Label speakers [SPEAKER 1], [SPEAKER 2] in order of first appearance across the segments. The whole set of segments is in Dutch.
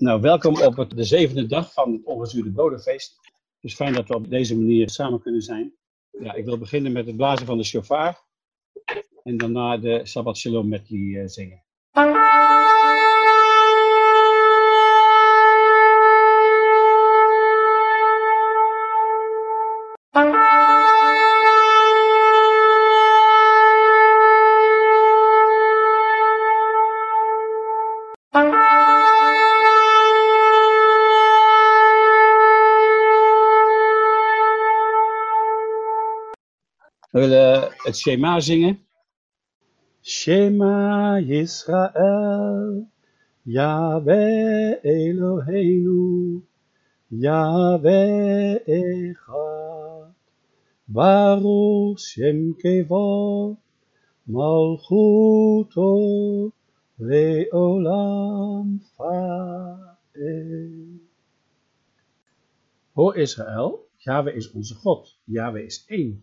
[SPEAKER 1] Nou, welkom op de zevende dag van het ongezuurde bodemfeest. Het is fijn dat we op deze manier samen kunnen zijn. Ja, ik wil beginnen met het blazen van de shofar. En daarna de Sabbat Shalom met die uh, zingen. Het Shema zingen. Shema Yisrael, Yahweh Eloheinu, Yahweh Echad, Baruch Shem Kevod, Malchuto, Leolam Fael. Hoor Israël, Yahweh is onze God, Yahweh is één.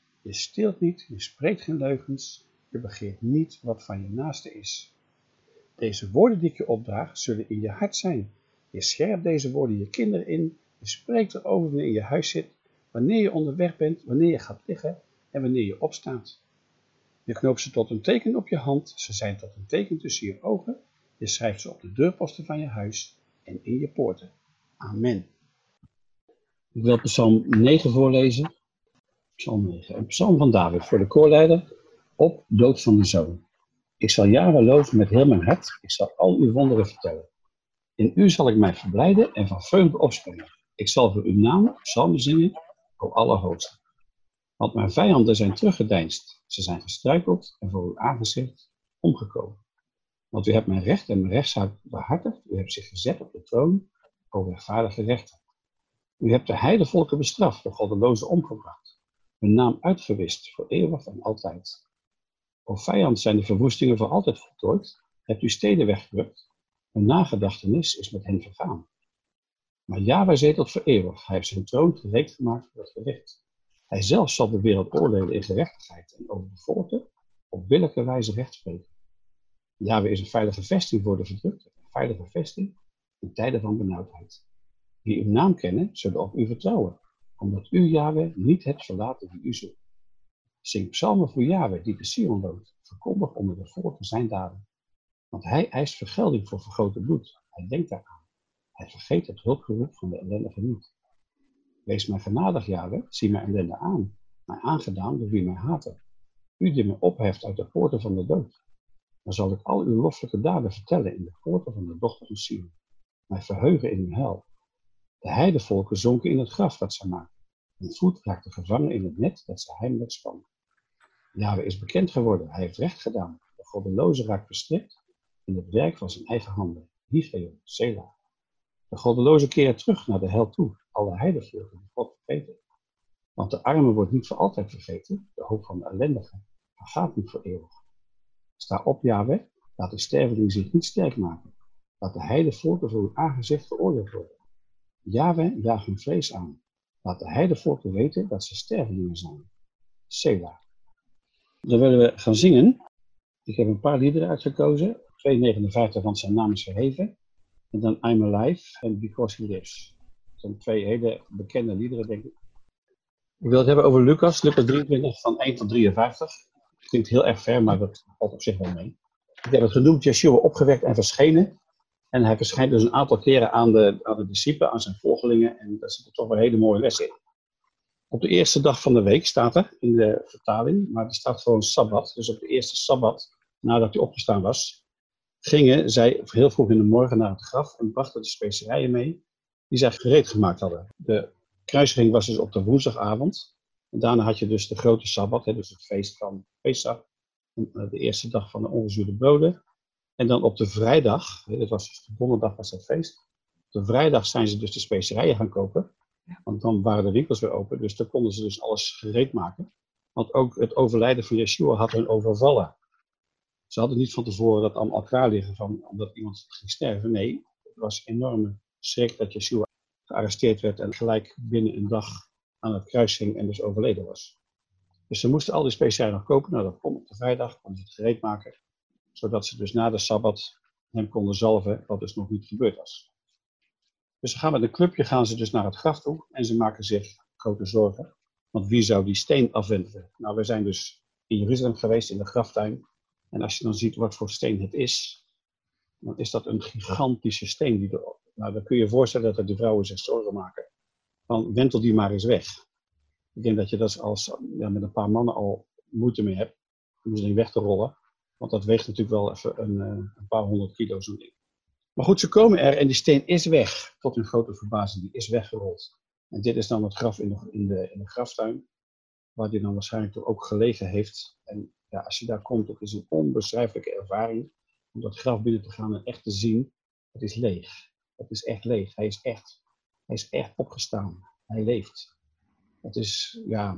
[SPEAKER 1] je steelt niet, je spreekt geen leugens, je begeert niet wat van je naaste is. Deze woorden die ik je opdraag, zullen in je hart zijn. Je scherpt deze woorden je kinderen in, je spreekt erover wanneer je in je huis zit, wanneer je onderweg bent, wanneer je gaat liggen en wanneer je opstaat. Je knoopt ze tot een teken op je hand, ze zijn tot een teken tussen je ogen, je schrijft ze op de deurposten van je huis en in je poorten. Amen. Ik wil Psalm 9 voorlezen. Psalm 9. Een psalm van David voor de koorleider op dood van de zoon. Ik zal jaren loven met heel mijn hart. Ik zal al uw wonderen vertellen. In u zal ik mij verblijden en van vreugde opspringen. Ik zal voor uw naam psalmen zingen, o Allerhoogste. Want mijn vijanden zijn teruggedeinst. Ze zijn gestruikeld en voor uw aangezicht omgekomen. Want u hebt mijn recht en mijn rechtszaak behartigd. U hebt zich gezet op de troon, o rechtvaardige rechter. U hebt de heidevolken bestraft, de goddelozen omgebracht hun naam uitgewist voor eeuwig en altijd. O vijand zijn de verwoestingen voor altijd voltooid, hebt u steden weggerukt, hun nagedachtenis is met hen vergaan. Maar Yahweh zetelt voor eeuwig, hij heeft zijn troon gereed gemaakt voor het gericht. Hij zelf zal de wereld oordelen in gerechtigheid en over de volken op billijke wijze recht spreken. Is een veilige vesting voor de verdrukte, een veilige vesting in tijden van benauwdheid. Die uw naam kennen, zullen op u vertrouwen omdat u, Yahweh, niet hebt verlaten die u zoekt. Zing psalmen voor Yahweh, die de Sion woont. Verkondig onder de volken zijn daden. Want hij eist vergelding voor vergroten bloed. Hij denkt daaraan. Hij vergeet het hulpgeroep van de ellendige niet. Wees mij genadig, Yahweh, zie mijn ellende aan. Mij aangedaan door wie mij haten. U die mij opheft uit de poorten van de dood. Dan zal ik al uw loffelijke daden vertellen in de poorten van de dochter van Sion. Mij verheugen in uw hel. De heidevolken zonken in het graf dat zij maakten. Hun voet raakte gevangen in het net dat ze heimelijk spannen. Yahweh is bekend geworden, hij heeft recht gedaan. De goddeloze raakt verstrikt in het werk van zijn eigen handen. Higeo, Sela. De goddeloze keren terug naar de hel toe, alle heidevolken die God vergeten. Want de arme wordt niet voor altijd vergeten, de hoop van de ellendige vergaat niet voor eeuwig. Sta op, Yahweh, laat de sterveling zich niet sterk maken. Laat de heidevolken voor uw aangezicht veroordeeld worden. Yahweh jaagt hun vrees aan. Laat de heidevolken weten dat ze stervelingen zijn. Sela. Dan willen we gaan zingen. Ik heb een paar liederen uitgekozen. 259, want zijn naam is verheven. En dan I'm Alive en Because He Lives. Dat zijn twee hele bekende liederen, denk ik. Ik wil het hebben over Lucas, Lucas 23 van 1 tot 53. Het klinkt heel erg ver, maar dat valt op zich wel mee. Ik heb het genoemd Yeshua opgewekt en verschenen. En hij verschijnt dus een aantal keren aan de, aan de discipelen, aan zijn volgelingen. En daar zit toch wel een hele mooie les in. Op de eerste dag van de week staat er in de vertaling, maar er staat gewoon Sabbat. Dus op de eerste Sabbat, nadat hij opgestaan was, gingen zij heel vroeg in de morgen naar het graf en brachten de specerijen mee die zij gereed gemaakt hadden. De kruisiging was dus op de woensdagavond. En daarna had je dus de grote Sabbat, dus het feest van Pesach. Eh, de eerste dag van de ongezuurde broden. En dan op de vrijdag, dat was dus de donderdag was het feest, de vrijdag zijn ze dus de specerijen gaan kopen. Want dan waren de winkels weer open, dus dan konden ze dus alles gereed maken. Want ook het overlijden van Yeshua had hun overvallen. Ze hadden niet van tevoren dat allemaal elkaar liggen van, omdat iemand ging sterven. Nee, het was enorme schrik dat Yeshua gearresteerd werd en gelijk binnen een dag aan het kruis hing en dus overleden was. Dus ze moesten al die specerijen nog kopen. Nou, dat kon op de vrijdag, konden ze het gereed maken. Zodat ze dus na de Sabbat hem konden zalven, wat dus nog niet gebeurd was. Dus ze gaan met een clubje gaan ze dus naar het graf toe en ze maken zich grote zorgen. Want wie zou die steen afwenden? Nou, we zijn dus in Jeruzalem geweest, in de graftuin. En als je dan ziet wat voor steen het is, dan is dat een gigantische steen. Die er, nou, dan kun je je voorstellen dat de vrouwen zich zorgen maken. Van, wentel die maar eens weg. Ik denk dat je dat als ja, met een paar mannen al moeite mee hebt, om ze weg te rollen. Want dat weegt natuurlijk wel even een, eh, een paar honderd kilo zo'n ding. Maar goed, ze komen er en die steen is weg. Tot hun grote verbazing, die is weggerold. En dit is dan het graf in de, in de, in de graftuin, waar die dan waarschijnlijk ook gelegen heeft. En ja, als je daar komt, het is een onbeschrijfelijke ervaring om dat graf binnen te gaan en echt te zien. Het is leeg. Het is echt leeg. Hij is echt, hij is echt opgestaan. Hij leeft. Het is ja,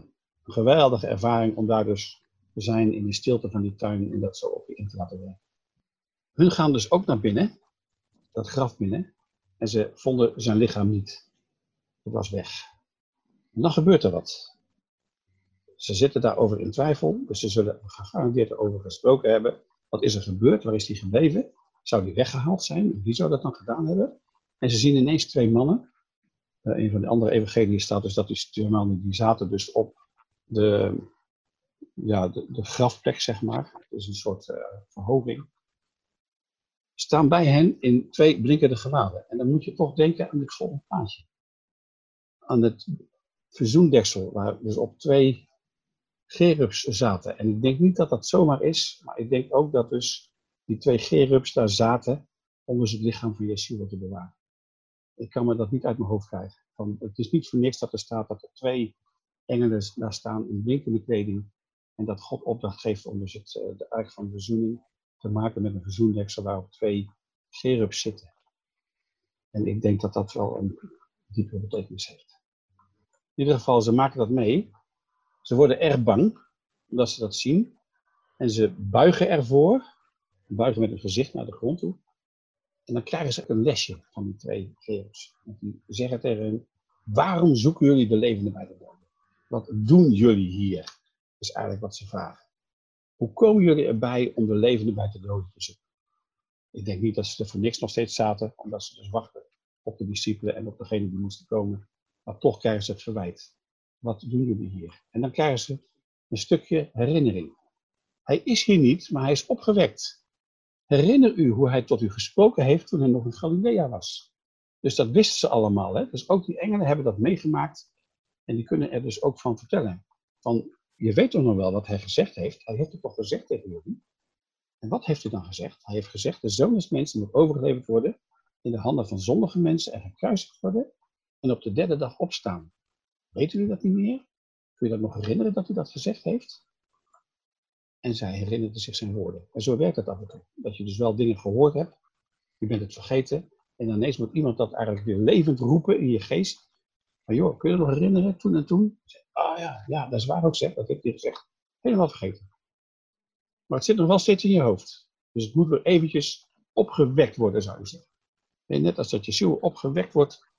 [SPEAKER 1] een geweldige ervaring om daar dus zijn in de stilte van die tuin en dat zo op je in te laten werken. Hun gaan dus ook naar binnen, dat graf binnen, en ze vonden zijn lichaam niet. Het was weg. En dan gebeurt er wat. Ze zitten daarover in twijfel, dus ze zullen gegarandeerd erover gesproken hebben. Wat is er gebeurd? Waar is die gebleven? Zou die weggehaald zijn? Wie zou dat dan gedaan hebben? En ze zien ineens twee mannen. Uh, een van de andere evangelieën staat dus dat die twee die zaten dus op de, ja, de, de grafplek, zeg maar. Het is een soort uh, verhoging. Staan bij hen in twee blinkende gewaden. En dan moet je toch denken aan dit volgende plaatje. Aan het verzoendeksel, waar dus op twee gerubs zaten. En ik denk niet dat dat zomaar is, maar ik denk ook dat dus die twee gerubs daar zaten om dus het lichaam van Yeshua te bewaren. Ik kan me dat niet uit mijn hoofd krijgen. Van, het is niet voor niks dat er staat dat er twee engelen daar staan in blinkende kleding. En dat God opdracht geeft om dus het, eh, de ark van de verzoening te maken met een verzoendeksel waarop twee gerubs zitten. En ik denk dat dat wel een diepe betekenis heeft. In ieder geval, ze maken dat mee. Ze worden erg bang, omdat ze dat zien. En ze buigen ervoor, buigen met hun gezicht naar de grond toe. En dan krijgen ze een lesje van die twee gerubs. Die zeggen tegen hen, waarom zoeken jullie de levende bij de doden? Wat doen jullie hier? Is eigenlijk wat ze vragen. Hoe komen jullie erbij om de levende bij de doden te zoeken? Ik denk niet dat ze er voor niks nog steeds zaten, omdat ze dus wachten op de discipelen en op degene die moesten komen. Maar toch krijgen ze het verwijt. Wat doen jullie hier? En dan krijgen ze een stukje herinnering. Hij is hier niet, maar hij is opgewekt. Herinner u hoe hij tot u gesproken heeft toen hij nog in Galilea was. Dus dat wisten ze allemaal. Hè? Dus ook die engelen hebben dat meegemaakt. En die kunnen er dus ook van vertellen. Van, je weet toch nog wel wat hij gezegd heeft? Hij heeft het toch gezegd tegen jullie? En wat heeft hij dan gezegd? Hij heeft gezegd, de zoon des mensen moet overgeleverd worden in de handen van zondige mensen en gekruisigd worden en op de derde dag opstaan. Weet u dat niet meer? Kun je dat nog herinneren dat hij dat gezegd heeft? En zij herinnerde zich zijn woorden. En zo werkt het af en toe. Dat je dus wel dingen gehoord hebt, je bent het vergeten, en ineens moet iemand dat eigenlijk weer levend roepen in je geest. Maar joh, kun je dat nog herinneren, toen en toen? Ah ja, ja, dat is waar ook zeg, dat heeft hij gezegd. Helemaal vergeten. Maar het zit nog wel steeds in je hoofd. Dus het moet weer eventjes opgewekt worden, zou je zeggen. En net als dat je opgewekt wordt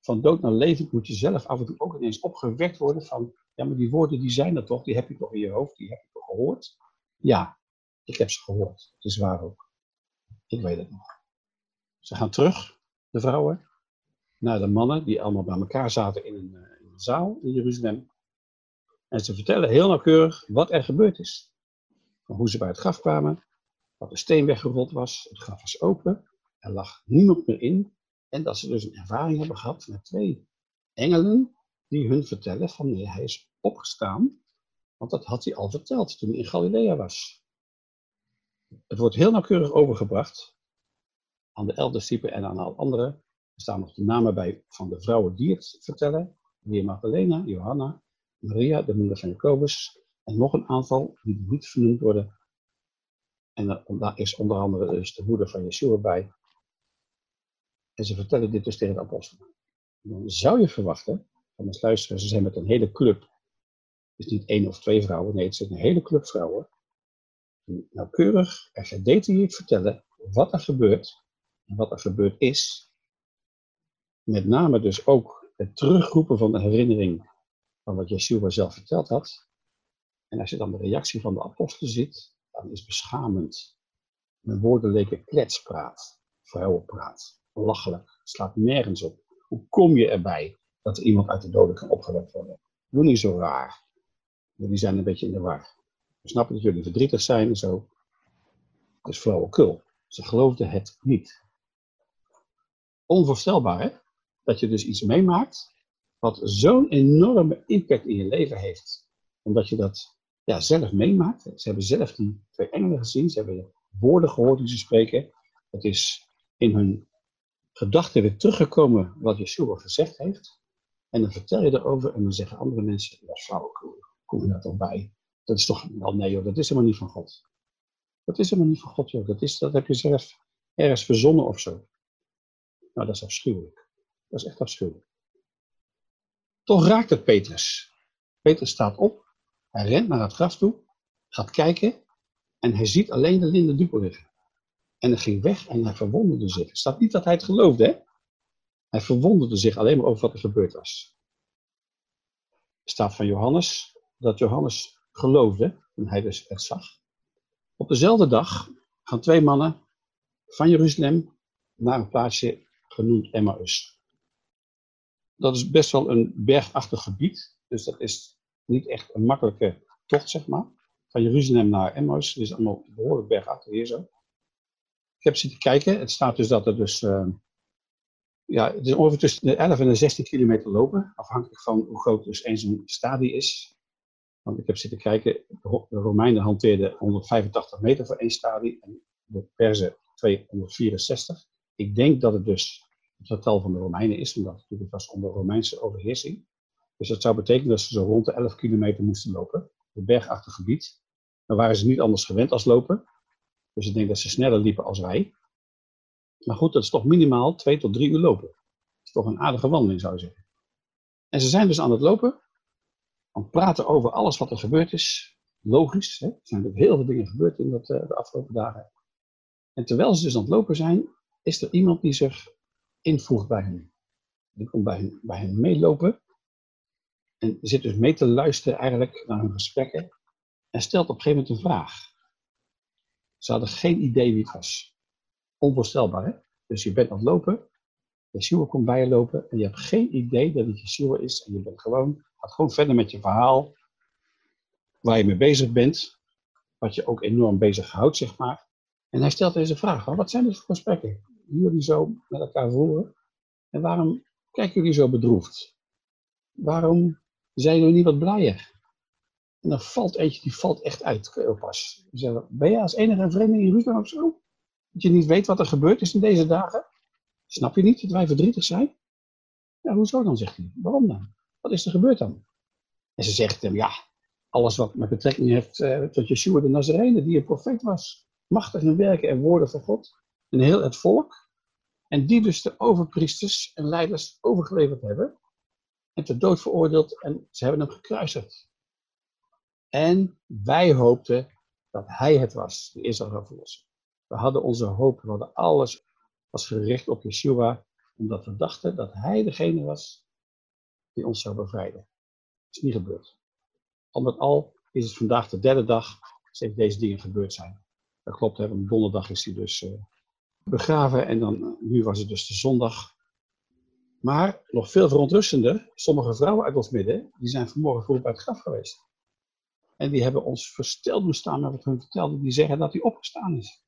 [SPEAKER 1] van dood naar levend, moet je zelf af en toe ook ineens opgewekt worden van, ja, maar die woorden die zijn er toch, die heb je toch in je hoofd, die heb je toch gehoord? Ja, ik heb ze gehoord. Het is waar ook. Ik weet het nog. Ze gaan terug, de vrouwen, naar de mannen die allemaal bij elkaar zaten in een, eh, in zaal in Jeruzalem. En ze vertellen heel nauwkeurig wat er gebeurd is. Van hoe ze bij het graf kwamen, dat de steen weggerold was, het graf was open, er lag niemand meer in. En dat ze dus een ervaring hebben gehad met twee engelen die hun vertellen van nee, hij is opgestaan. Want dat had hij al verteld toen hij in Galilea was. Het wordt heel nauwkeurig overgebracht aan de discipelen en aan al anderen. Er staan nog de namen bij van de vrouwen die het vertellen. Maria Magdalena, Johanna, Maria, de moeder van Jacobus. En nog een aantal die niet vernoemd worden. En daar is onder andere dus de moeder van Yeshua bij. En ze vertellen dit dus tegen de apostelen. Dan zou je verwachten, van de luisteren, ze zijn met een hele club. Het is niet één of twee vrouwen, nee, het is een hele club vrouwen. Die nauwkeurig en gedetailleerd vertellen wat er gebeurt en wat er gebeurd is. Met name dus ook het terugroepen van de herinnering van wat Yeshua zelf verteld had. En als je dan de reactie van de apostelen ziet, dan is beschamend. Mijn woorden leken kletspraat, vrouwenpraat, belachelijk, slaat nergens op. Hoe kom je erbij dat iemand uit de doden kan opgewekt worden? Doe niet zo raar. Jullie zijn een beetje in de war. We snappen dat jullie verdrietig zijn en zo. Het is flauwekul. Ze geloofden het niet. Onvoorstelbaar, hè? Dat je dus iets meemaakt wat zo'n enorme impact in je leven heeft. Omdat je dat ja, zelf meemaakt. Ze hebben zelf die twee engelen gezien. Ze hebben woorden gehoord die ze spreken. Het is in hun gedachten weer teruggekomen wat Yeshua gezegd heeft. En dan vertel je erover en dan zeggen andere mensen, ja flauwekul, kom je daar toch bij? Dat is toch, wel nee joh, dat is helemaal niet van God. Dat is helemaal niet van God joh, dat, is, dat heb je zelf ergens verzonnen of zo. Nou, dat is afschuwelijk. Dat is echt afschuwelijk. Toch raakt het Petrus. Petrus staat op, hij rent naar het graf toe, gaat kijken en hij ziet alleen de linden dupel liggen. En hij ging weg en hij verwonderde zich. Het staat niet dat hij het geloofde, hè? Hij verwonderde zich alleen maar over wat er gebeurd was. Er staat van Johannes dat Johannes geloofde toen hij dus het zag. Op dezelfde dag gaan twee mannen van Jeruzalem naar een plaatsje genoemd Emmaus. Dat is best wel een bergachtig gebied, dus dat is niet echt een makkelijke tocht, zeg maar. Van Jeruzalem naar Emmaus, dat is allemaal behoorlijk bergachtig hier zo. Ik heb zitten kijken, het staat dus dat er dus, uh, ja, het is ongeveer tussen de 11 en de 16 kilometer lopen, afhankelijk van hoe groot dus eens een stadie is. Want ik heb zitten kijken, de Romeinen hanteerden 185 meter voor één stadie en de Perzen 264. Ik denk dat het dus het getal van de Romeinen is, omdat natuurlijk was onder Romeinse overheersing. Dus dat zou betekenen dat ze zo rond de 11 kilometer moesten lopen, het bergachtig gebied. Dan waren ze niet anders gewend als lopen. Dus ik denk dat ze sneller liepen als wij. Maar goed, dat is toch minimaal 2 tot 3 uur lopen. Dat is toch een aardige wandeling, zou je zeggen. En ze zijn dus aan het lopen, aan praten over alles wat er gebeurd is. Logisch, hè? er zijn natuurlijk heel veel dingen gebeurd in dat, uh, de afgelopen dagen. En terwijl ze dus aan het lopen zijn, is er iemand die zich invoegt bij hen. Die komt bij hen, bij hen meelopen. En zit dus mee te luisteren eigenlijk naar hun gesprekken. En stelt op een gegeven moment een vraag. Ze hadden geen idee wie het was. Onvoorstelbaar, hè? Dus je bent aan het lopen. Yeshua komt bij je lopen. En je hebt geen idee dat het Yeshua is. En je bent gewoon, gaat gewoon verder met je verhaal. Waar je mee bezig bent. Wat je ook enorm bezig houdt, zeg maar. En hij stelt deze vraag. Wat zijn dit voor gesprekken? Jullie zo met elkaar voeren. En waarom kijken jullie zo bedroefd? Waarom zijn jullie niet wat blijer? En dan valt eentje, die valt echt uit. Zeggen, ben je als enige vreemde in Jeruzalem of zo? Dat je niet weet wat er gebeurd is in deze dagen? Snap je niet dat wij verdrietig zijn? Ja, hoezo dan, zegt hij. Waarom dan? Wat is er gebeurd dan? En ze zegt hem, ja, alles wat met betrekking heeft uh, tot Yeshua de Nazarene, die een profeet was. Machtig in werken en woorden van God. En heel het volk. En die dus de overpriesters en leiders overgeleverd hebben. En ter dood veroordeeld en ze hebben hem gekruisigd. En wij hoopten dat hij het was die Israël verlossen. We hadden onze hoop, we hadden alles was gericht op Yeshua, omdat we dachten dat hij degene was die ons zou bevrijden. Dat is niet gebeurd. Al met al is het vandaag de derde dag sinds deze dingen gebeurd zijn. Dat klopt, hè, donderdag is hij dus uh, begraven en dan, uh, nu was het dus de zondag. Maar nog veel verontrustender, sommige vrouwen uit ons midden, die zijn vanmorgen vroeg bij het graf geweest. En die hebben ons versteld doen staan met wat hun vertelden. Die zeggen dat hij opgestaan is.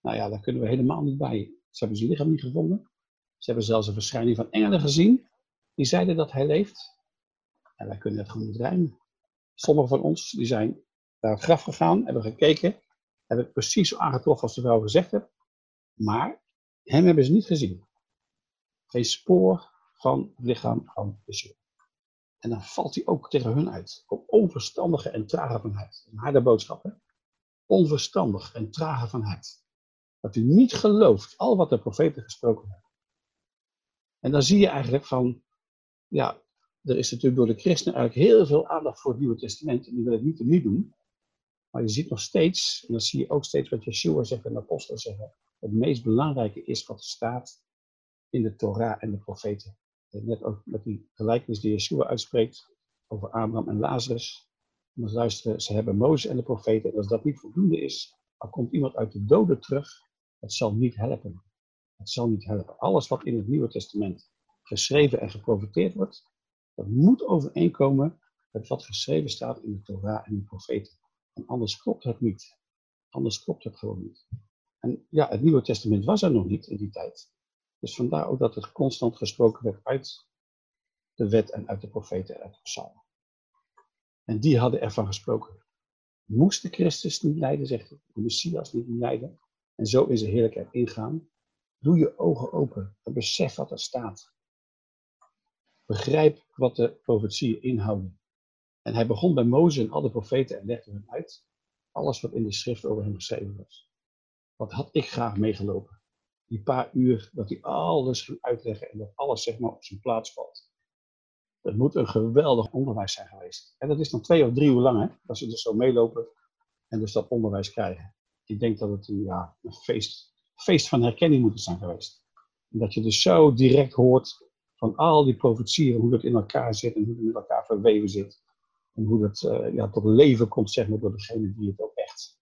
[SPEAKER 1] Nou ja, daar kunnen we helemaal niet bij. Ze hebben zijn lichaam niet gevonden. Ze hebben zelfs een verschijning van engelen gezien. Die zeiden dat hij leeft. En wij kunnen het gewoon niet rijmen. Sommigen van ons die zijn naar het graf gegaan, hebben gekeken. Hebben het precies zo aangetroffen als de vrouw gezegd heeft. Maar hem hebben ze niet gezien. Geen spoor van het lichaam van Yeshua. En dan valt hij ook tegen hun uit. Op onverstandige en trage van hart. Een harde boodschap, hè? Onverstandig en trage van hart. Dat u niet gelooft al wat de profeten gesproken hebben. En dan zie je eigenlijk van, ja, er is natuurlijk door de christenen eigenlijk heel veel aandacht voor het Nieuwe Testament. En die wil ik niet niet doen. Maar je ziet nog steeds, en dan zie je ook steeds wat Yeshua zegt en de apostelen zeggen. Het meest belangrijke is wat er staat in de Torah en de profeten. Net ook met die gelijkenis die Yeshua uitspreekt over Abraham en Lazarus. En luisteren, ze hebben Mozes en de profeten. En als dat niet voldoende is, dan komt iemand uit de doden terug. Het zal niet helpen. Het zal niet helpen. Alles wat in het Nieuwe Testament geschreven en geprofiteerd wordt, dat moet overeenkomen met wat geschreven staat in de Torah en de profeten. En anders klopt het niet. Anders klopt het gewoon niet. En ja, het Nieuwe Testament was er nog niet in die tijd. Dus vandaar ook dat er constant gesproken werd uit de wet en uit de profeten en uit de psalmen. En die hadden ervan gesproken. Moest de Christus niet lijden, zegt de Messias niet lijden, en zo in zijn heerlijkheid ingaan? Doe je ogen open en besef wat er staat. Begrijp wat de profetieën inhouden. En hij begon bij Mozes en alle profeten en legde hen uit alles wat in de schrift over hem geschreven was. Wat had ik graag meegelopen? Die paar uur dat hij alles ging uitleggen en dat alles zeg maar op zijn plaats valt. Dat moet een geweldig onderwijs zijn geweest. En dat is dan twee of drie uur lang, hè? Als ze dus zo meelopen en dus dat onderwijs krijgen. Ik denk dat het een, ja, een feest, feest van herkenning moet zijn geweest. En dat je dus zo direct hoort van al die profetieën, hoe dat in elkaar zit en hoe het met elkaar verweven zit. En hoe dat uh, ja, tot leven komt, zeg maar, door degene die het ook echt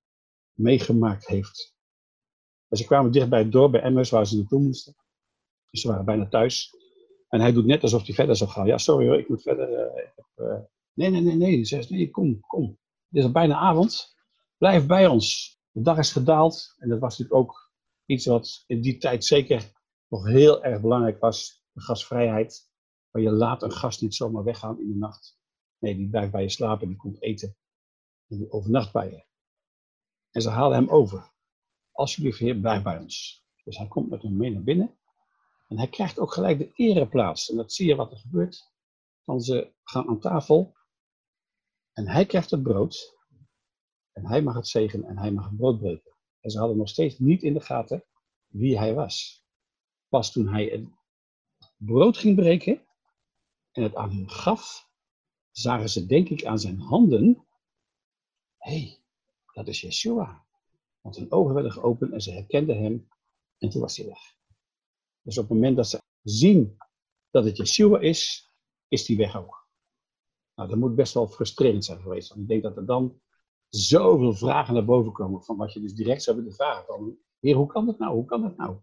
[SPEAKER 1] meegemaakt heeft. En ze kwamen dicht bij het dorp, bij Emmers, waar ze naartoe moesten. Dus ze waren bijna thuis. En hij doet net alsof hij verder zou gaan. Ja, sorry hoor, ik moet verder. Uh, ik uh... Nee, nee, nee, nee. Hij zegt, nee, kom, kom. Het is al bijna avond. Blijf bij ons. De dag is gedaald. En dat was natuurlijk ook iets wat in die tijd zeker nog heel erg belangrijk was. De gasvrijheid. Maar je laat een gast niet zomaar weggaan in de nacht. Nee, die blijft bij je slapen, die komt eten. En die overnacht bij je. En ze haalden hem over. Alsjeblieft, heer, blijf bij ons. Dus hij komt met hem mee naar binnen. En hij krijgt ook gelijk de ereplaats. En dat zie je wat er gebeurt. Want ze gaan aan tafel. En hij krijgt het brood. En hij mag het zegenen en hij mag het brood breken. En ze hadden nog steeds niet in de gaten wie hij was. Pas toen hij het brood ging breken en het aan hen gaf, zagen ze denk ik aan zijn handen. Hey, dat is Yeshua. Want hun ogen werden geopend en ze herkenden hem en toen was hij weg. Dus op het moment dat ze zien dat het Yeshua is, is die weg ook. Nou, dat moet best wel frustrerend zijn geweest. Want ik denk dat er dan zoveel vragen naar boven komen van wat je dus direct zou willen vragen. Van, Heer, hoe kan dat nou? Hoe kan dat nou?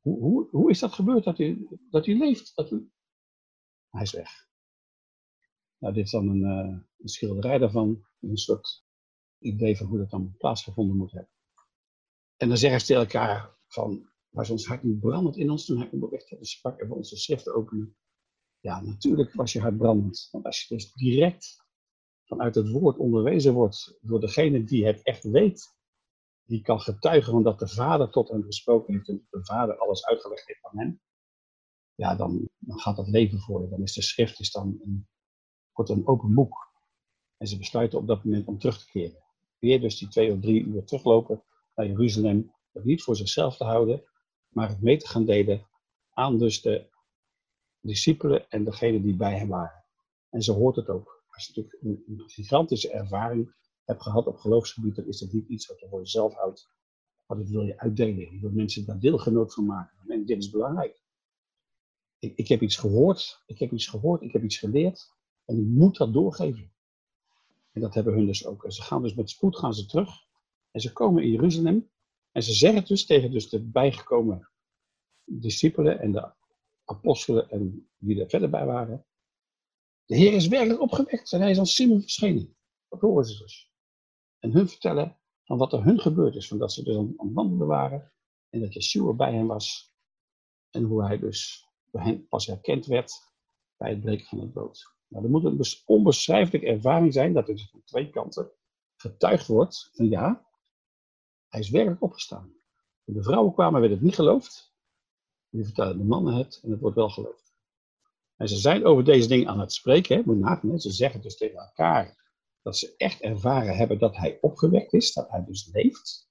[SPEAKER 1] Hoe, hoe, hoe is dat gebeurd dat u, dat u leeft? Dat u... Hij is weg. Nou, dit is dan een, uh, een schilderij daarvan. Een soort idee van hoe dat dan plaatsgevonden moet hebben. En dan zeggen ze tegen elkaar van, was ons hart niet brandend in ons toen hij onderweg werd sprak en onze schriften openen? Ja, natuurlijk was je hart brandend. Want als je dus direct vanuit het woord onderwezen wordt door degene die het echt weet, die kan getuigen van dat de Vader tot hem gesproken heeft en de Vader alles uitgelegd heeft aan hem, ja, dan, dan gaat dat leven voor. Dan is de schrift is dan een, wordt een open boek. En ze besluiten op dat moment om terug te keren. Weer dus die twee of drie uur teruglopen naar Jeruzalem, het niet voor zichzelf te houden, maar het mee te gaan delen aan dus de discipelen en degenen die bij hem waren. En zo hoort het ook. Als je natuurlijk een, gigantische ervaring hebt gehad op geloofsgebied, dan is dat niet iets wat je voor jezelf houdt, maar dat wil je uitdelen. Je wil mensen daar deelgenoot van maken. En dit is belangrijk. Ik, ik heb iets gehoord, ik heb iets gehoord, ik heb iets geleerd en ik moet dat doorgeven. En dat hebben hun dus ook. En ze gaan dus met spoed gaan ze terug en ze komen in Jeruzalem en ze zeggen dus tegen dus de bijgekomen discipelen en de apostelen en wie er verder bij waren. De Heer is werkelijk opgewekt en hij is aan Simon verschenen. Dat horen ze dus. En hun vertellen van wat er hun gebeurd is. Van dat ze dus aan het wandelen waren en dat Yeshua bij hen was. En hoe hij dus door hen pas herkend werd bij het breken van het brood. Nou, er moet een onbeschrijfelijke ervaring zijn dat er van twee kanten getuigd wordt van ja, hij is werkelijk opgestaan. Toen de vrouwen kwamen, werd het niet geloofd. Nu vertellen de mannen het en het wordt wel geloofd. En ze zijn over deze dingen aan het spreken. Hè? Moet ze zeggen dus tegen elkaar dat ze echt ervaren hebben dat hij opgewekt is, dat hij dus leeft.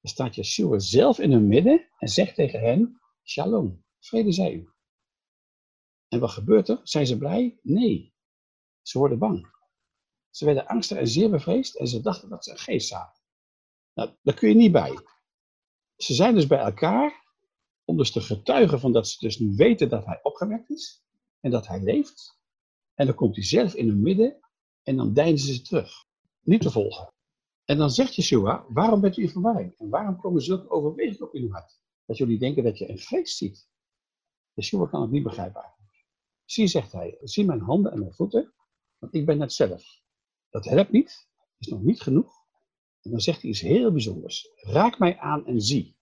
[SPEAKER 1] Dan staat Yeshua zelf in hun midden en zegt tegen hen, shalom, vrede zij u. En wat gebeurt er? Zijn ze blij? Nee. Ze worden bang. Ze werden angstig en zeer bevreesd en ze dachten dat ze een geest zagen. Nou, daar kun je niet bij. Ze zijn dus bij elkaar om dus te getuigen van dat ze dus nu weten dat hij opgewekt is en dat hij leeft. En dan komt hij zelf in hun midden en dan deinzen ze terug. Niet te volgen. En dan zegt Yeshua, waarom bent u in verwarring? En waarom komen zulke overwegingen op in uw hart? Dat jullie denken dat je een geest ziet. Yeshua kan het niet begrijpen. Zie, zegt hij, zie mijn handen en mijn voeten, want ik ben het zelf. Dat helpt niet, is nog niet genoeg. En dan zegt hij iets heel bijzonders. Raak mij aan en zie.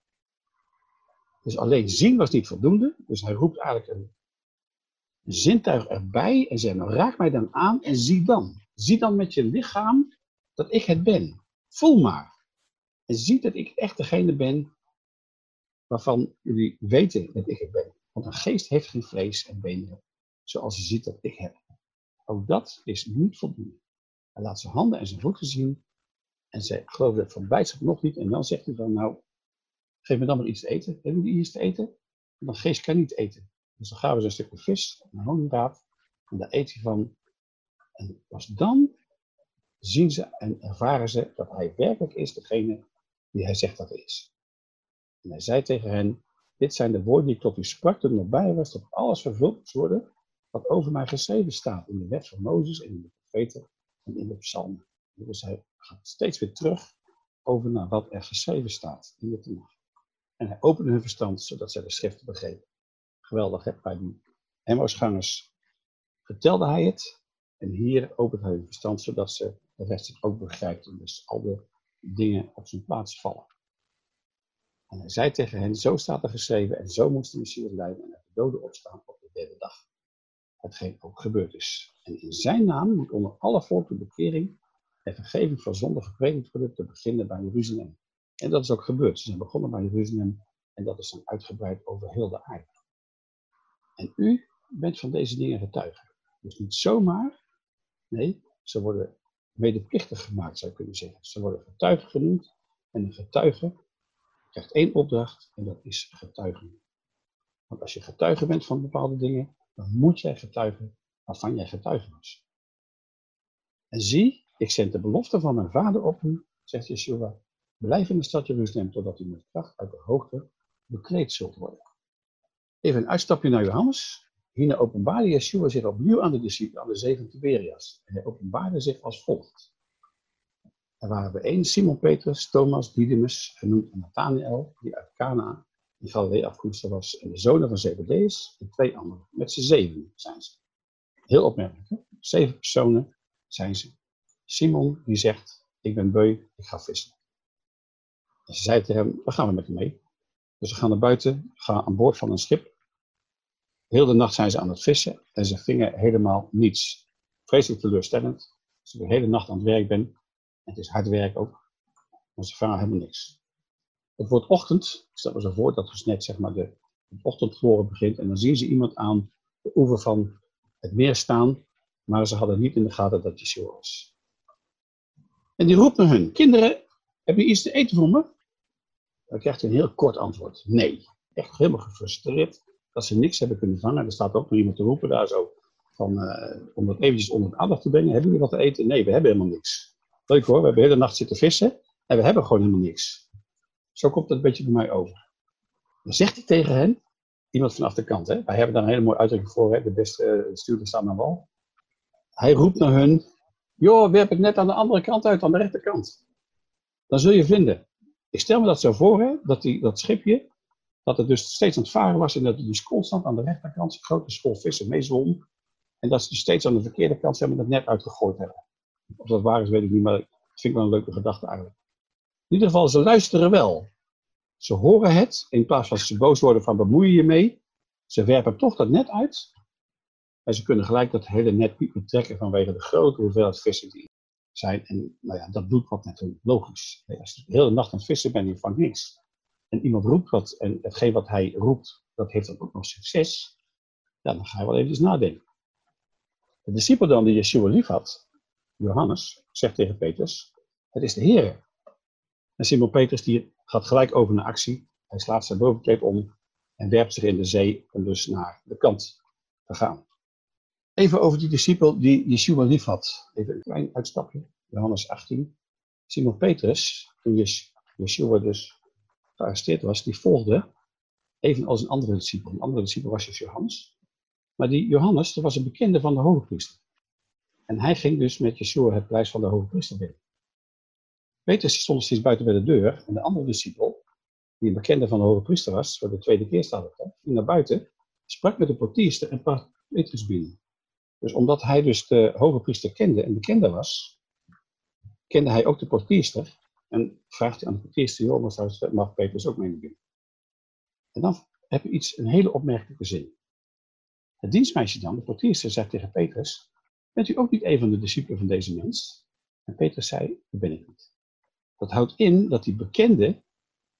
[SPEAKER 1] Dus alleen zien was niet voldoende. Dus hij roept eigenlijk een, zintuig erbij en zegt, nou raak mij dan aan en zie dan. Zie dan met je lichaam dat ik het ben. Voel maar. En zie dat ik echt degene ben waarvan jullie weten dat ik het ben. Want een geest heeft geen vlees en benen, zoals je ziet dat ik heb. Ook dat is niet voldoende. Hij laat zijn handen en zijn voeten zien. En zij geloven dat van bijschap nog niet. En dan zegt hij van, nou, geef me dan maar iets te eten. Hebben jullie iets te eten? Want een geest kan niet eten. Dus dan gaan we een stukje vis, een honingraad. En daar eet hij van. En pas dan zien ze en ervaren ze dat hij werkelijk is degene die hij zegt dat hij is. En hij zei tegen hen, dit zijn de woorden die ik tot u sprak toen nog bij was, dat alles vervuld moet worden wat over mij geschreven staat in de wet van Mozes en in de profeten en in de psalmen. Dus hij gaat steeds weer terug over naar wat er geschreven staat in de Tanakh. En hij opende hun verstand zodat zij de schriften begrepen. Geweldig, hè? Bij die Emmausgangers vertelde hij het. En hier opent hij hun verstand zodat ze de rest ook begrijpt. En dus al de dingen op zijn plaats vallen. En hij zei tegen hen, zo staat er geschreven en zo moest de Messias lijden en uit de doden opstaan op de derde dag. Hetgeen ook gebeurd is. En in zijn naam moet onder alle volken bekering en vergeving gepredikt worden te beginnen bij Jeruzalem. En dat is ook gebeurd. Ze zijn begonnen bij Jeruzalem en dat is dan uitgebreid over heel de aarde. En u bent van deze dingen getuige. Dus niet zomaar, nee, ze worden medeplichtig gemaakt, zou je kunnen zeggen. Ze worden getuigen genoemd en een getuige krijgt één opdracht en dat is getuigen. Want als je getuige bent van bepaalde dingen, dan moet jij getuigen waarvan jij getuige was. En zie, ik zend de belofte van mijn vader op u, zegt Yeshua. Blijf in de stad Jeruzalem totdat u met kracht uit de hoogte bekleed zult worden. Even een uitstapje naar Johannes. Hierna openbaarde Yeshua zich opnieuw aan de discipelen aan de zeven Tiberias. En hij openbaarde zich als volgt. Er waren bijeen Simon Petrus, Thomas, Didymus, genoemd Nathanael, die uit Cana in Galilea afkomstig was, en de zonen van Zebedeus en twee anderen. Met z'n zeven zijn ze. Heel opmerkelijk? Zeven personen zijn ze. Simon, die zegt, ik ben beu, ik ga vissen. En ze zei tegen hem, waar gaan we met hem mee? Dus ze gaan naar buiten, gaan aan boord van een schip. Heel de nacht zijn ze aan het vissen en ze vingen helemaal niets. Vreselijk teleurstellend. Als ik de hele nacht aan het werk ben, en het is hard werk ook, maar ze vangen helemaal niks. Het wordt ochtend, stel me zo voor dat dus net zeg maar de, de begint en dan zien ze iemand aan de oever van het meer staan, maar ze hadden niet in de gaten dat Yeshua was. En die roept naar hun, kinderen, heb je iets te eten voor me? Dan krijgt hij een heel kort antwoord, nee. Echt helemaal gefrustreerd dat ze niks hebben kunnen vangen. Er staat ook nog iemand te roepen daar zo, van, uh, om dat eventjes onder de aandacht te brengen. Hebben jullie wat te eten? Nee, we hebben helemaal niks. Leuk hoor, we hebben de hele nacht zitten vissen en we hebben gewoon helemaal niks. Zo komt het een beetje bij mij over. Dan zegt hij tegen hen, iemand vanaf de kant, hè? wij hebben daar een hele mooie uitdrukking voor, hè? de beste uh, stuurder staat aan wal. Hij roept naar hun, joh, werp ik net aan de andere kant uit, aan de rechterkant. Dan zul je vinden. Ik stel me dat zo voor, hè, dat die, dat schipje, dat het dus steeds aan het varen was en dat het dus constant aan de rechterkant grote school vissen meezwom. En dat ze dus steeds aan de verkeerde kant zeg maar, het net uitgegooid hebben. Of dat waar is, weet ik niet, maar dat vind ik wel een leuke gedachte eigenlijk. In ieder geval, ze luisteren wel. Ze horen het, in plaats van ze boos worden van bemoei je mee. Ze werpen toch dat net uit. En ze kunnen gelijk dat hele net niet trekken vanwege de grote hoeveelheid vissen die zijn. En nou ja, dat doet wat hun, logisch. Als je de hele nacht aan het vissen bent en je vangt niks. En iemand roept wat, en hetgeen wat hij roept, dat heeft dan ook nog succes. Ja, dan ga je wel even nadenken. De discipel dan die Yeshua lief had, Johannes, zegt tegen Petrus, het is de Heer. En Simon Petrus die gaat gelijk over naar actie. Hij slaat zijn bovenkleed om en werpt zich in de zee en dus naar de kant. vergaan. Even over die discipel die Yeshua lief had. Even een klein uitstapje. Johannes 18. Simon Petrus, toen Yeshua dus gearresteerd was, die volgde evenals een andere discipel. Een andere discipel was dus Johannes. Maar die Johannes, dat was een bekende van de hoge priester. En hij ging dus met Yeshua het prijs van de hoge priester binnen. Petrus stond steeds buiten bij de deur en de andere discipel, die een bekende van de hoge priester was, voor de tweede keer staat het, ging naar buiten, sprak met de portierster en bracht Petrus binnen. Dus omdat hij dus de hoge priester kende en bekende was, kende hij ook de portierster en vraagt hij aan de portierster, joh, maar mag Petrus ook mee naar binnen. En dan heb je iets, een hele opmerkelijke zin. Het dienstmeisje dan, de portierster, zegt tegen Petrus, bent u ook niet een van de discipelen van deze mens? En Petrus zei, dat ben ik niet. Dat houdt in dat die bekende,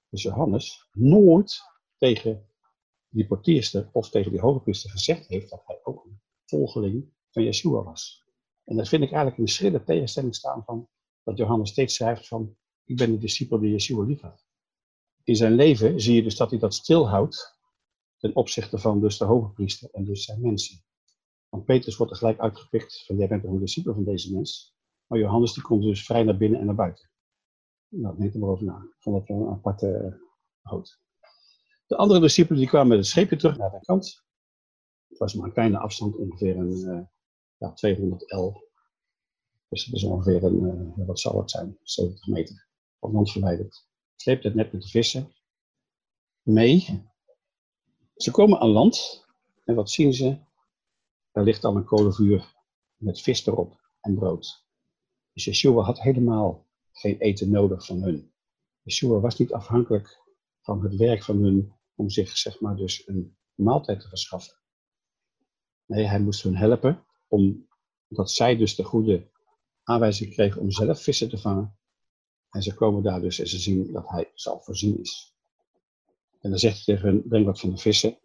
[SPEAKER 1] dus Johannes, nooit tegen die portierster of tegen die hoge priester gezegd heeft dat hij ook een volgeling van Yeshua was. En dat vind ik eigenlijk een schrille tegenstelling staan van dat Johannes steeds schrijft van ik ben de discipel die Yeshua lief had. In zijn leven zie je dus dat hij dat stilhoudt ten opzichte van dus de hoge priester en dus zijn mensen. Want Petrus wordt er gelijk uitgepikt van jij bent een discipel van deze mens. Maar Johannes die komt dus vrij naar binnen en naar buiten. Nou, denk er maar over na. Ik vond dat wel een aparte uh, De andere discipelen die kwamen met het scheepje terug naar de kant. Het was maar een kleine afstand, ongeveer een uh, ja, 200 L. Dus dat is ongeveer een, uh, wat zal het zijn, 70 meter van land verwijderd. Sleept het net met de vissen mee. Ze komen aan land en wat zien ze? Er ligt al een kolenvuur met vis erop en brood. Dus Yeshua had helemaal geen eten nodig van hun. Yeshua was niet afhankelijk van het werk van hun om zich zeg maar dus een maaltijd te verschaffen. Nee, hij moest hun helpen omdat zij dus de goede aanwijzing kregen om zelf vissen te vangen. En ze komen daar dus en ze zien dat hij zal voorzien is. En dan zegt hij tegen hen, breng wat van de vissen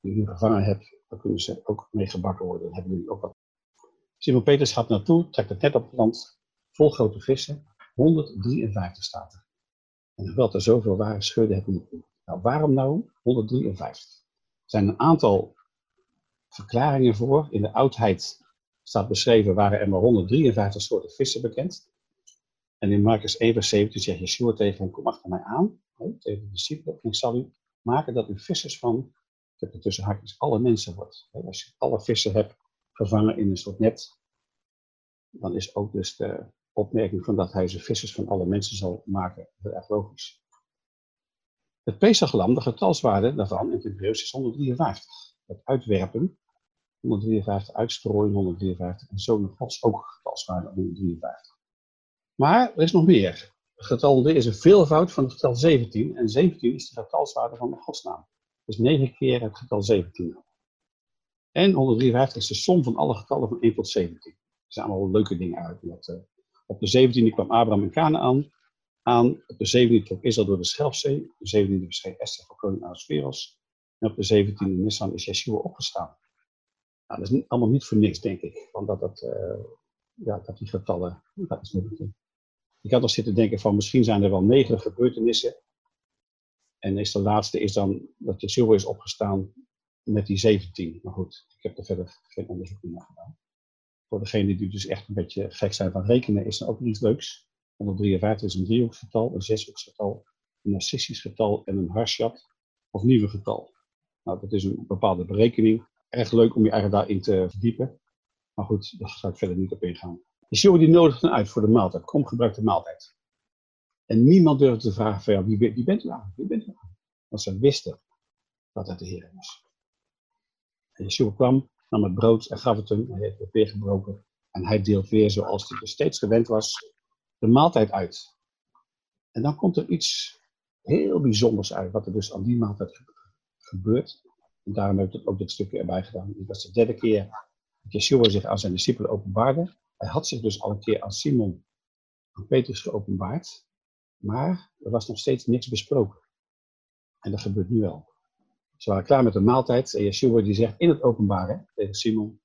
[SPEAKER 1] die u gevangen hebt, dan kunnen ze ook mee gebakken worden. Dan hebben jullie ook wat. Simon Peters gaat naartoe, trekt het net op het land, vol grote vissen. 153 staat er. En hoewel er zoveel waren, scheurde het niet. Nou, waarom nou 153? Er zijn een aantal verklaringen voor. In de oudheid staat beschreven, waren er maar 153 soorten vissen bekend. En in Marcus 1 vers 17 zegt Yeshua tegen hem, kom achter mij aan, tegen de discipelen, en ik zal u maken dat u vissers van, ik heb er tussen haakjes, alle mensen wordt. Als je alle vissen hebt gevangen in een soort net, dan is ook dus de opmerking van dat hij ze vissers van alle mensen zal maken heel erg logisch. Het Pesachlam, de getalswaarde daarvan in het Hebreeuws is 153. Het uitwerpen, 153, uitstrooien 153 en zoon gods ook getalswaarde 153. Maar er is nog meer. Het getal D is een veelvoud van het getal 17 en 17 is de getalswaarde van de godsnaam. Dus 9 keer het getal 17. En 153 is de som van alle getallen van 1 tot 17. Er zijn allemaal leuke dingen uit. Dat, uh, op de 17e kwam Abraham in Canaan aan. Op de 17e trok Israël door de Schelfzee. Op de 17e verscheen Esther voor koning Ahasveros. En op de 17e Nissan is Yeshua opgestaan. Nou, dat is allemaal niet voor niks, denk ik. Want dat, uh, ja, dat die getallen, dat is niet Ik had nog zitten denken van misschien zijn er wel negen gebeurtenissen. En is de laatste is dan dat Yeshua is opgestaan met die 17. Maar goed, ik heb er verder geen onderzoek naar gedaan. Voor degenen die dus echt een beetje gek zijn van rekenen, is er ook iets leuks. 153 is een driehoeksgetal, een zeshoeksgetal, een narcistisch getal en een harshat of nieuwe getal. Nou, dat is een bepaalde berekening. Erg leuk om je eigenlijk daarin te verdiepen. Maar goed, daar ga ik verder niet op ingaan. De show die nodigt uit voor de maaltijd. Kom, gebruik de maaltijd. En niemand durfde te vragen van, ja, wie, wie bent u aan? Wie bent u? Want ze wisten dat het de Heer was. En Yeshua kwam, nam het brood en gaf het hem. Hij heeft het weer gebroken. En hij deelt weer, zoals hij er steeds gewend was, de maaltijd uit. En dan komt er iets heel bijzonders uit, wat er dus aan die maaltijd gebeurt. En daarom heb ik ook dit stukje erbij gedaan. Dit was de derde keer dat Yeshua zich aan zijn discipelen openbaarde. Hij had zich dus al een keer aan Simon, aan Petrus geopenbaard. Maar er was nog steeds niks besproken. En dat gebeurt nu wel. Ze waren klaar met de maaltijd en Yeshua die zegt in het openbare tegen Simon.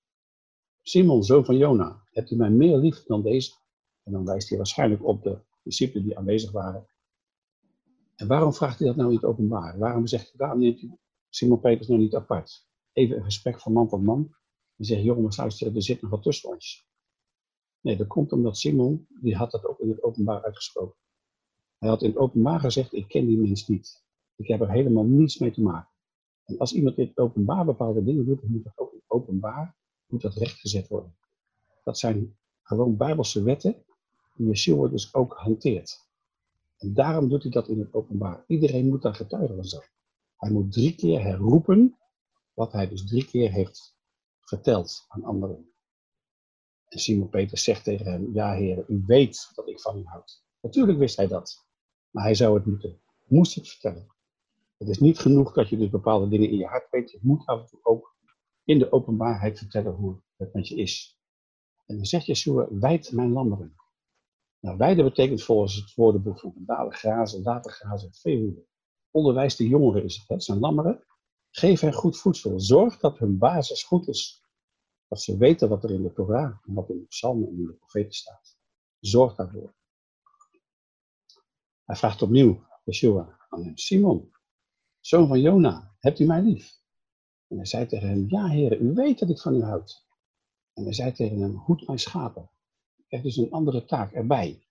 [SPEAKER 1] Simon, zoon van Jona, hebt u mij meer lief dan deze? En dan wijst hij waarschijnlijk op de discipelen die aanwezig waren. En waarom vraagt hij dat nou niet openbaar? Waarom zegt hij, waarom neemt Simon Peters nog niet apart? even een gesprek van man tot man. En zeggen, jongens, luister, er zit nog wat tussen ons. Nee, dat komt omdat Simon, die had dat ook in het openbaar uitgesproken. Hij had in het openbaar gezegd, ik ken die mens niet. Ik heb er helemaal niets mee te maken. En als iemand in het openbaar bepaalde dingen doet, dan moet dat ook in het openbaar moet dat rechtgezet worden. Dat zijn gewoon bijbelse wetten die Yeshua dus ook hanteert. En daarom doet hij dat in het openbaar. Iedereen moet daar getuigen van zijn. Hij moet drie keer herroepen wat hij dus drie keer heeft verteld aan anderen. En Simon Petrus zegt tegen hem, ja heer, u weet dat ik van u houd. Natuurlijk wist hij dat, maar hij zou het moeten, moest het vertellen. Het is niet genoeg dat je dus bepaalde dingen in je hart weet, je moet af en toe ook in de openbaarheid vertellen hoe het met je is. En dan zegt Yeshua, wijd mijn lammeren. Nou, weiden betekent volgens het woordenboek van Dalen grazen, later grazen, veehoeden. Onderwijs de jongeren is hè? zijn lammeren. Geef hen goed voedsel. Zorg dat hun basis goed is. Dat ze weten wat er in de Torah en wat in de psalmen en in de profeten staat. Zorg daarvoor. Hij vraagt opnieuw, Yeshua, aan hem, Simon, zoon van Jona, hebt u mij lief? En hij zei tegen hem, ja heer, u weet dat ik van u houd. En hij zei tegen hem, hoed mijn schapen. Er is dus een andere taak erbij.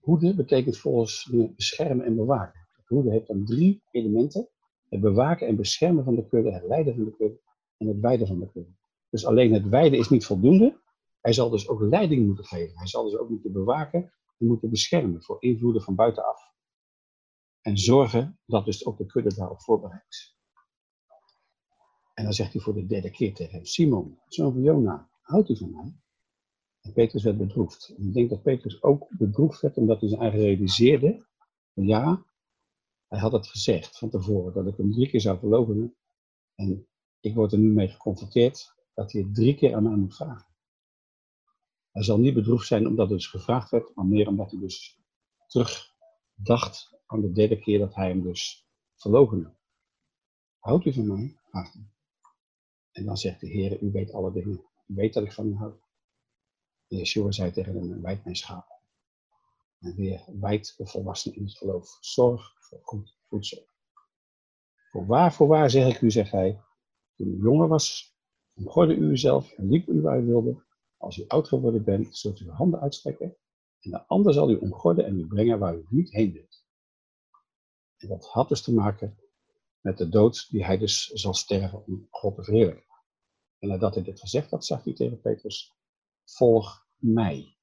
[SPEAKER 1] Hoeden betekent volgens beschermen en bewaken. Het hoeden heeft dan drie elementen. Het bewaken en beschermen van de kudde, het leiden van de kudde en het wijden van de kudde. Dus alleen het wijden is niet voldoende. Hij zal dus ook leiding moeten geven. Hij zal dus ook moeten bewaken en moeten beschermen voor invloeden van buitenaf. En zorgen dat dus ook de kudde daarop voorbereid is. En dan zegt hij voor de derde keer tegen hem, Simon, zoon van Jona, houdt u van mij? En Petrus werd bedroefd. Ik denk dat Petrus ook bedroefd werd omdat hij zijn eigen realiseerde. Ja, hij had het gezegd van tevoren, dat ik hem drie keer zou verloven. En ik word er nu mee geconfronteerd dat hij het drie keer aan mij moet vragen. Hij zal niet bedroefd zijn omdat het dus gevraagd werd, maar meer omdat hij dus terugdacht aan de derde keer dat hij hem dus verloochende. Houdt u van mij? Vraagt. En dan zegt de Heer, u weet alle dingen. U weet dat ik van u hou. En Yeshua zei tegen hem, wijd mijn schapen. En weer wijd de volwassenen in het geloof. Zorg goed voedsel. Voorwaar, voorwaar zeg ik u, zegt hij, toen u jonger was, omgorde u uzelf en liep u waar u wilde. Als u oud geworden bent, zult u uw handen uitstrekken en de ander zal u omgorden en u brengen waar u niet heen wilt. En dat had dus te maken met de dood die hij dus zal sterven om God te verheerlijken. En nadat hij dit gezegd had, zegt hij tegen Petrus, volg mij.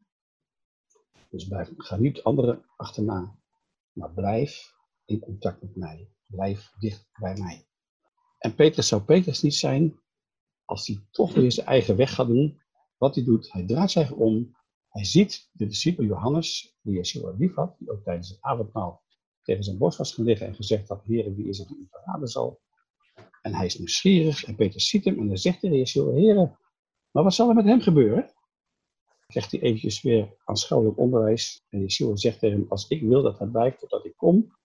[SPEAKER 1] Dus ga niet anderen achterna, maar blijf in contact met mij. Blijf dicht bij mij. En Petrus zou Petrus niet zijn als hij toch weer zijn eigen weg gaat doen. Wat hij doet, hij draait zich om. Hij ziet de discipel Johannes, die Yeshua lief had, die ook tijdens het avondmaal tegen zijn borst was gaan liggen en gezegd had, Heer, wie is het die u verraden zal? En hij is nieuwsgierig en Peter ziet hem en dan zegt tegen Yeshua, Heer, maar wat zal er met hem gebeuren? Krijgt hij eventjes weer aanschouwelijk onderwijs en Yeshua zegt tegen hem, als ik wil dat hij blijft totdat ik kom,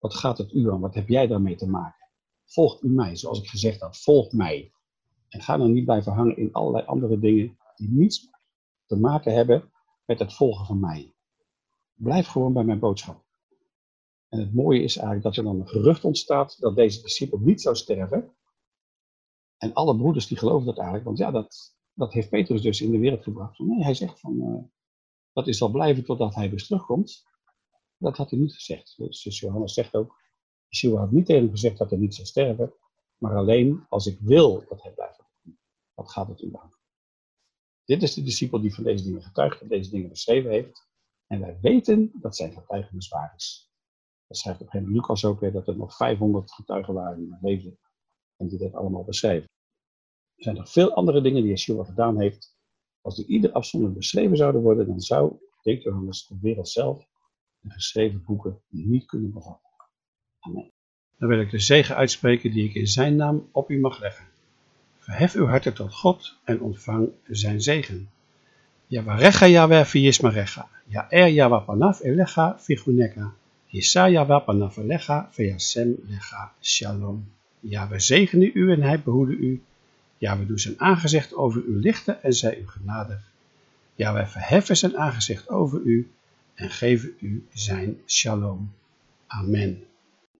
[SPEAKER 1] wat gaat het u aan? Wat heb jij daarmee te maken? Volgt u mij, zoals ik gezegd had, volg mij. En ga dan niet blijven hangen in allerlei andere dingen die niets te maken hebben met het volgen van mij. Blijf gewoon bij mijn boodschap. En het mooie is eigenlijk dat er dan een gerucht ontstaat dat deze discipel niet zou sterven. En alle broeders die geloven dat eigenlijk, want ja, dat, dat heeft Petrus dus in de wereld gebracht. Nee, hij zegt van, uh, dat is zal blijven totdat hij dus terugkomt. Dat had hij niet gezegd. Dus, dus Johannes zegt ook, Yeshua had niet tegen hem gezegd dat hij niet zou sterven, maar alleen als ik wil dat hij blijft. Wat gaat het u aan? Dit is de discipel die van deze dingen getuigt en deze dingen beschreven heeft. En wij weten dat zijn getuigenis waar is. Dat schrijft op een gegeven Lucas ook weer dat er nog 500 getuigen waren die leefden. En die dat allemaal beschreven. Er zijn nog veel andere dingen die Yeshua gedaan heeft. Als die ieder afzonderlijk beschreven zouden worden, dan zou, denkt Johannes, de wereld zelf de geschreven boeken niet kunnen bevatten. Amen.
[SPEAKER 2] Dan wil ik de zegen uitspreken die ik in zijn naam op u mag leggen. Verhef uw harten tot God en ontvang zijn zegen. Yavarecha Yahweh viyismarecha. Ya'er Yahweh panaf elecha figuneka. Jesaja wapanavalecha veyasem lecha shalom. Ja, we zegenen u en hij behoede u. Ja, we doen zijn aangezicht over u lichten en zij u genadig. Ja, wij verheffen zijn aangezicht over u en geven u zijn shalom. Amen.